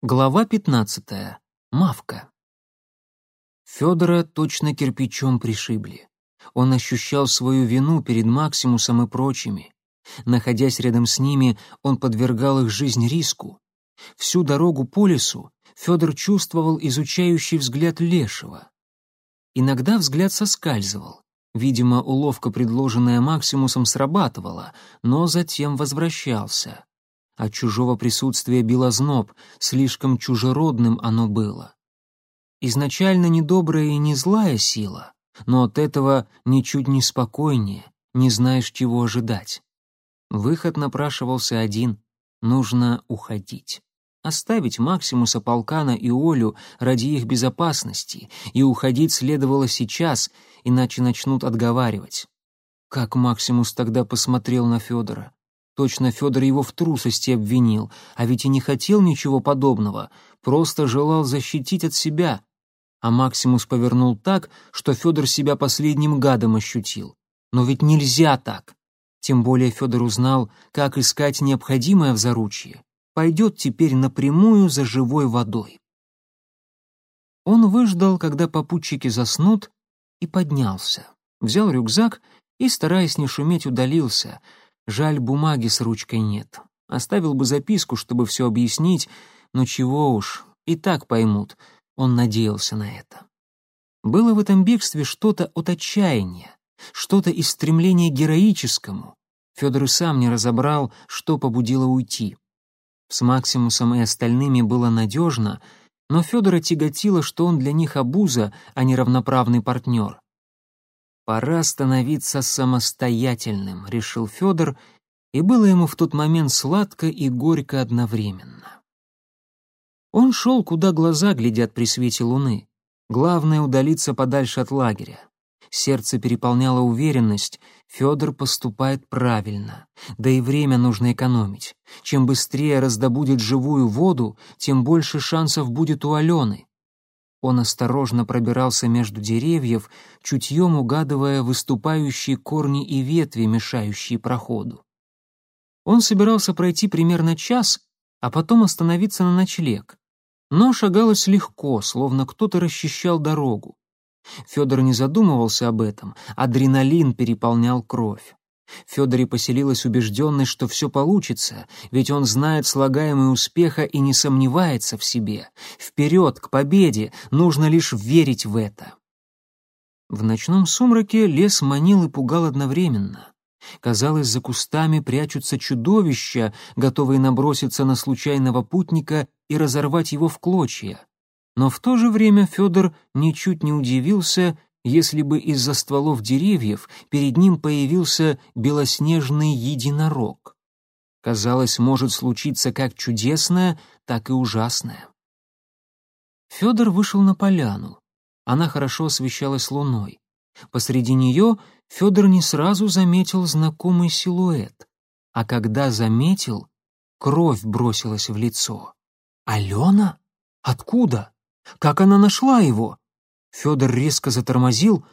Глава 15. Мавка. Федора точно кирпичом пришибли. Он ощущал свою вину перед Максимусом и прочими. Находясь рядом с ними, он подвергал их жизнь риску. Всю дорогу по лесу Федор чувствовал изучающий взгляд Лешего. Иногда взгляд соскальзывал. Видимо, уловка, предложенная Максимусом, срабатывала, но затем возвращался. От чужого присутствия било зноб, слишком чужеродным оно было. Изначально не добрая и не злая сила, но от этого ничуть не спокойнее, не знаешь, чего ожидать. Выход напрашивался один — нужно уходить. Оставить Максимуса, Полкана и Олю ради их безопасности, и уходить следовало сейчас, иначе начнут отговаривать. Как Максимус тогда посмотрел на Федора? Точно Федор его в трусости обвинил, а ведь и не хотел ничего подобного, просто желал защитить от себя. А Максимус повернул так, что Федор себя последним гадом ощутил. Но ведь нельзя так. Тем более Федор узнал, как искать необходимое в заручье. Пойдет теперь напрямую за живой водой. Он выждал, когда попутчики заснут, и поднялся. Взял рюкзак и, стараясь не шуметь, удалился — Жаль, бумаги с ручкой нет. Оставил бы записку, чтобы все объяснить, но чего уж, и так поймут. Он надеялся на это. Было в этом бегстве что-то от отчаяния, что-то из стремления героическому. Федор и сам не разобрал, что побудило уйти. С Максимусом и остальными было надежно, но Федора тяготило, что он для них обуза, а не равноправный партнер. Пора становиться самостоятельным, решил Федор, и было ему в тот момент сладко и горько одновременно. Он шел, куда глаза глядят при свете луны. Главное — удалиться подальше от лагеря. Сердце переполняло уверенность, Федор поступает правильно, да и время нужно экономить. Чем быстрее раздобудет живую воду, тем больше шансов будет у Алены. Он осторожно пробирался между деревьев, чутьем угадывая выступающие корни и ветви, мешающие проходу. Он собирался пройти примерно час, а потом остановиться на ночлег. Но шагалось легко, словно кто-то расчищал дорогу. Федор не задумывался об этом, адреналин переполнял кровь. Федоре поселилась убежденность, что все получится, ведь он знает слагаемый успеха и не сомневается в себе. Вперед, к победе, нужно лишь верить в это. В ночном сумраке лес манил и пугал одновременно. Казалось, за кустами прячутся чудовища, готовые наброситься на случайного путника и разорвать его в клочья. Но в то же время Федор ничуть не удивился если бы из-за стволов деревьев перед ним появился белоснежный единорог. Казалось, может случиться как чудесное, так и ужасное. Федор вышел на поляну. Она хорошо освещалась луной. Посреди нее Федор не сразу заметил знакомый силуэт, а когда заметил, кровь бросилась в лицо. «Алена? Откуда? Как она нашла его?» Федор резко затормозил,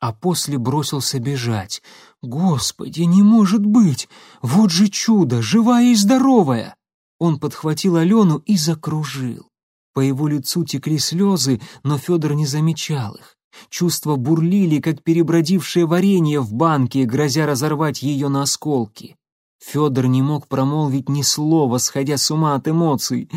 а после бросился бежать. «Господи, не может быть! Вот же чудо, живая и здоровая!» Он подхватил Алену и закружил. По его лицу текли слезы, но Федор не замечал их. Чувства бурлили, как перебродившее варенье в банке, грозя разорвать ее на осколки. Федор не мог промолвить ни слова, сходя с ума от эмоций.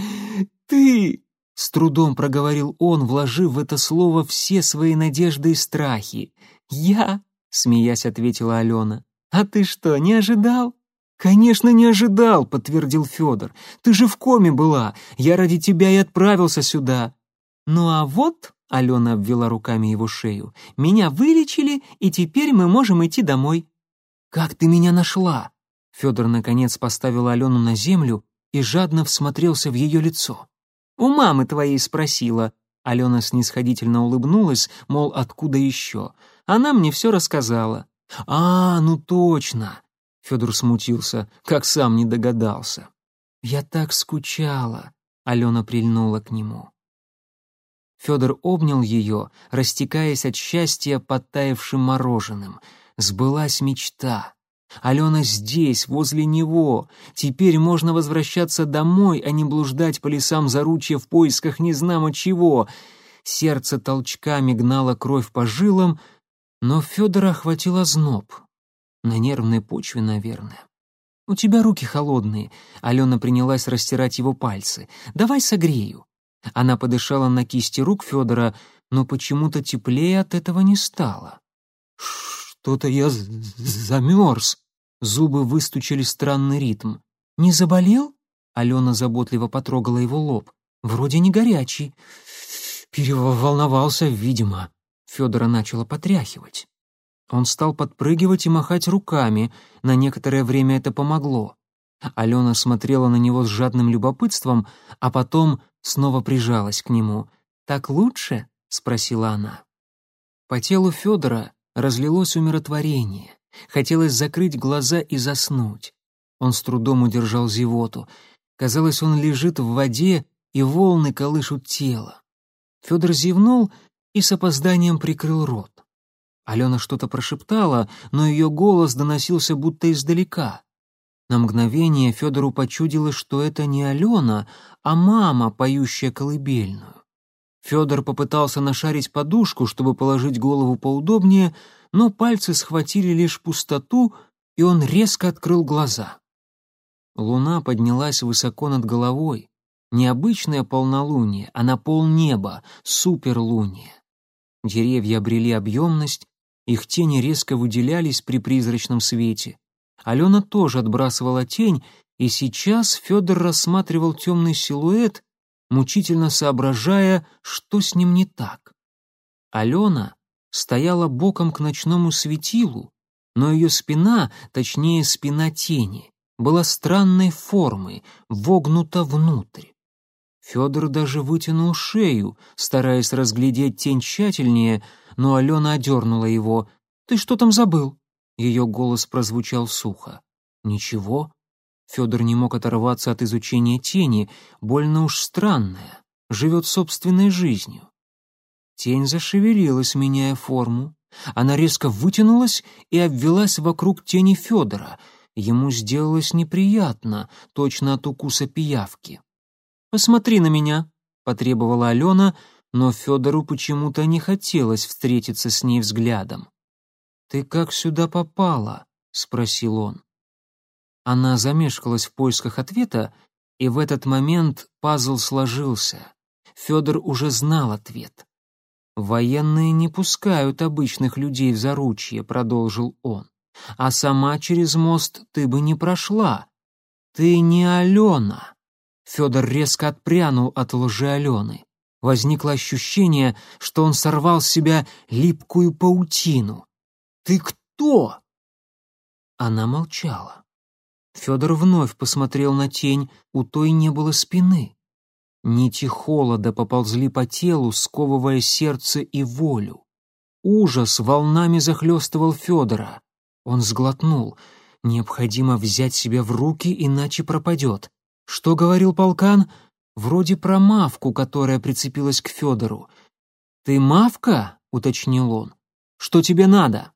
«Ты! С трудом проговорил он, вложив в это слово все свои надежды и страхи. «Я?» — смеясь ответила Алена. «А ты что, не ожидал?» «Конечно, не ожидал», — подтвердил Федор. «Ты же в коме была. Я ради тебя и отправился сюда». «Ну а вот», — Алена обвела руками его шею, «меня вылечили, и теперь мы можем идти домой». «Как ты меня нашла?» Федор, наконец, поставил Алену на землю и жадно всмотрелся в ее лицо. У мамы твоей спросила». Алена снисходительно улыбнулась, мол, откуда еще. Она мне все рассказала. «А, ну точно!» Федор смутился, как сам не догадался. «Я так скучала», — Алена прильнула к нему. Федор обнял ее, растекаясь от счастья подтаявшим мороженым. Сбылась мечта. Алена здесь, возле него. Теперь можно возвращаться домой, а не блуждать по лесам заручья в поисках незнамо чего. Сердце толчками гнало кровь по жилам, но Федора охватила зноб. На нервной почве, наверное. «У тебя руки холодные», — Алена принялась растирать его пальцы. «Давай согрею». Она подышала на кисти рук Федора, но почему-то теплее от этого не стало. «Что-то я замерз», — зубы выстучили странный ритм. «Не заболел?» — Алена заботливо потрогала его лоб. «Вроде не горячий». «Переволновался, видимо». Федора начала потряхивать. Он стал подпрыгивать и махать руками. На некоторое время это помогло. Алена смотрела на него с жадным любопытством, а потом снова прижалась к нему. «Так лучше?» — спросила она. По телу Федора разлилось умиротворение. Хотелось закрыть глаза и заснуть. Он с трудом удержал зевоту. Казалось, он лежит в воде, и волны колышут тело. Федор зевнул и с опозданием прикрыл рот. Алена что-то прошептала, но ее голос доносился будто издалека. На мгновение Федору почудилось, что это не Алена, а мама, поющая колыбельную. Федор попытался нашарить подушку, чтобы положить голову поудобнее, но пальцы схватили лишь пустоту, и он резко открыл глаза. Луна поднялась высоко над головой. Необычное полнолуние, а на полнеба, суперлуние. Деревья обрели объемность, их тени резко выделялись при призрачном свете. Алена тоже отбрасывала тень, и сейчас Федор рассматривал темный силуэт, мучительно соображая, что с ним не так. Алена стояла боком к ночному светилу, но ее спина, точнее спина тени, была странной формы, вогнута внутрь. Федор даже вытянул шею, стараясь разглядеть тень тщательнее, но Алена одернула его. «Ты что там забыл?» Ее голос прозвучал сухо. «Ничего». Федор не мог оторваться от изучения тени, больно уж странная, живет собственной жизнью. Тень зашевелилась, меняя форму. Она резко вытянулась и обвелась вокруг тени Федора. Ему сделалось неприятно, точно от укуса пиявки. «Посмотри на меня», — потребовала Алена, но Федору почему-то не хотелось встретиться с ней взглядом. «Ты как сюда попала?» — спросил он. Она замешкалась в поисках ответа, и в этот момент пазл сложился. Федор уже знал ответ. «Военные не пускают обычных людей в заручье», — продолжил он. «А сама через мост ты бы не прошла. Ты не Алена». Федор резко отпрянул от лжи Алены. Возникло ощущение, что он сорвал с себя липкую паутину. «Ты кто?» Она молчала. Федор вновь посмотрел на тень, у той не было спины. Нити холода поползли по телу, сковывая сердце и волю. Ужас волнами захлестывал Федора. Он сглотнул. Необходимо взять себя в руки, иначе пропадет. Что говорил полкан? Вроде про мавку, которая прицепилась к Федору. «Ты мавка?» — уточнил он. «Что тебе надо?»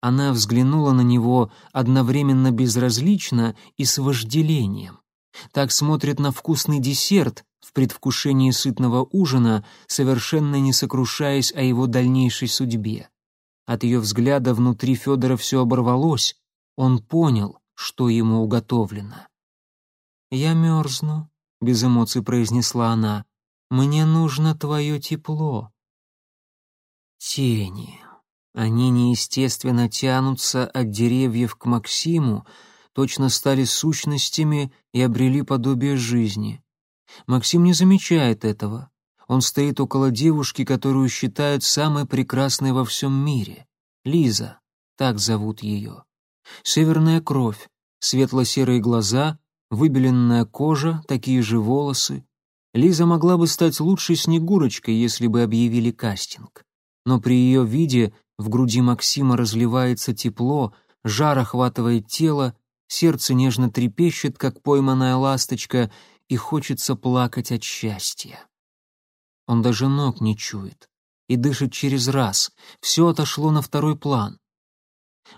Она взглянула на него одновременно безразлично и с вожделением. Так смотрит на вкусный десерт в предвкушении сытного ужина, совершенно не сокрушаясь о его дальнейшей судьбе. От ее взгляда внутри Федора все оборвалось, он понял, что ему уготовлено. «Я мерзну», — без эмоций произнесла она. «Мне нужно твое тепло». Тени. Они неестественно тянутся от деревьев к Максиму, точно стали сущностями и обрели подобие жизни. Максим не замечает этого. Он стоит около девушки, которую считают самой прекрасной во всем мире. Лиза, так зовут ее. Северная кровь, светло-серые глаза, выбеленная кожа, такие же волосы. Лиза могла бы стать лучшей Снегурочкой, если бы объявили кастинг. Но при ее виде в груди Максима разливается тепло, жар охватывает тело, сердце нежно трепещет, как пойманная ласточка, и хочется плакать от счастья. Он даже ног не чует и дышит через раз, все отошло на второй план.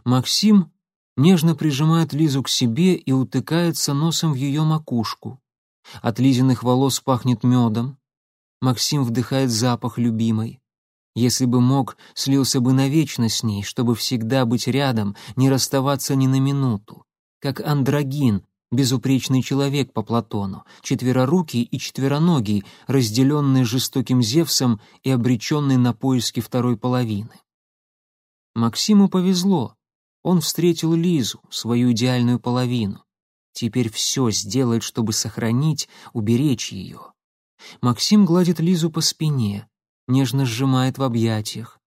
Максим нежно прижимает Лизу к себе и утыкается носом в ее макушку. От Лизиных волос пахнет медом. Максим вдыхает запах любимой. Если бы мог, слился бы навечно с ней, чтобы всегда быть рядом, не расставаться ни на минуту. Как андрогин, безупречный человек по Платону, четверорукий и четвероногий, разделенный жестоким Зевсом и обреченный на поиски второй половины. Максиму повезло. Он встретил Лизу, свою идеальную половину. Теперь все сделает, чтобы сохранить, уберечь ее. Максим гладит Лизу по спине, нежно сжимает в объятиях.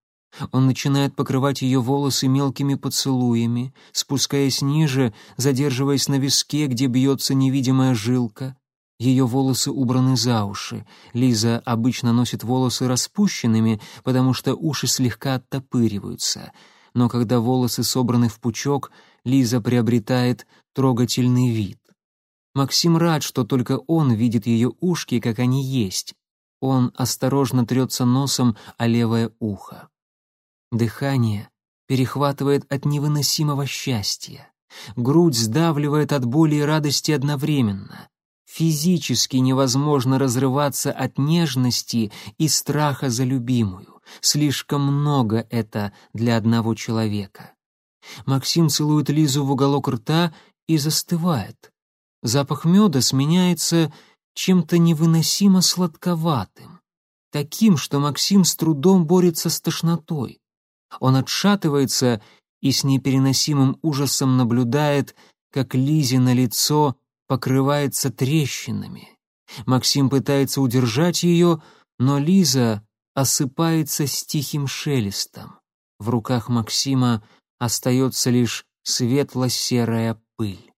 Он начинает покрывать ее волосы мелкими поцелуями, спускаясь ниже, задерживаясь на виске, где бьется невидимая жилка. Ее волосы убраны за уши. Лиза обычно носит волосы распущенными, потому что уши слегка оттопыриваются. Но когда волосы собраны в пучок, Лиза приобретает трогательный вид. Максим рад, что только он видит ее ушки, как они есть. Он осторожно трется носом о левое ухо. Дыхание перехватывает от невыносимого счастья. Грудь сдавливает от боли и радости одновременно. Физически невозможно разрываться от нежности и страха за любимую. Слишком много это для одного человека. Максим целует Лизу в уголок рта и застывает. Запах меда сменяется чем-то невыносимо сладковатым, таким, что Максим с трудом борется с тошнотой. Он отшатывается и с непереносимым ужасом наблюдает, как Лизе на лицо покрывается трещинами. Максим пытается удержать ее, но Лиза осыпается с тихим шелестом. В руках Максима остается лишь светло-серая пыль.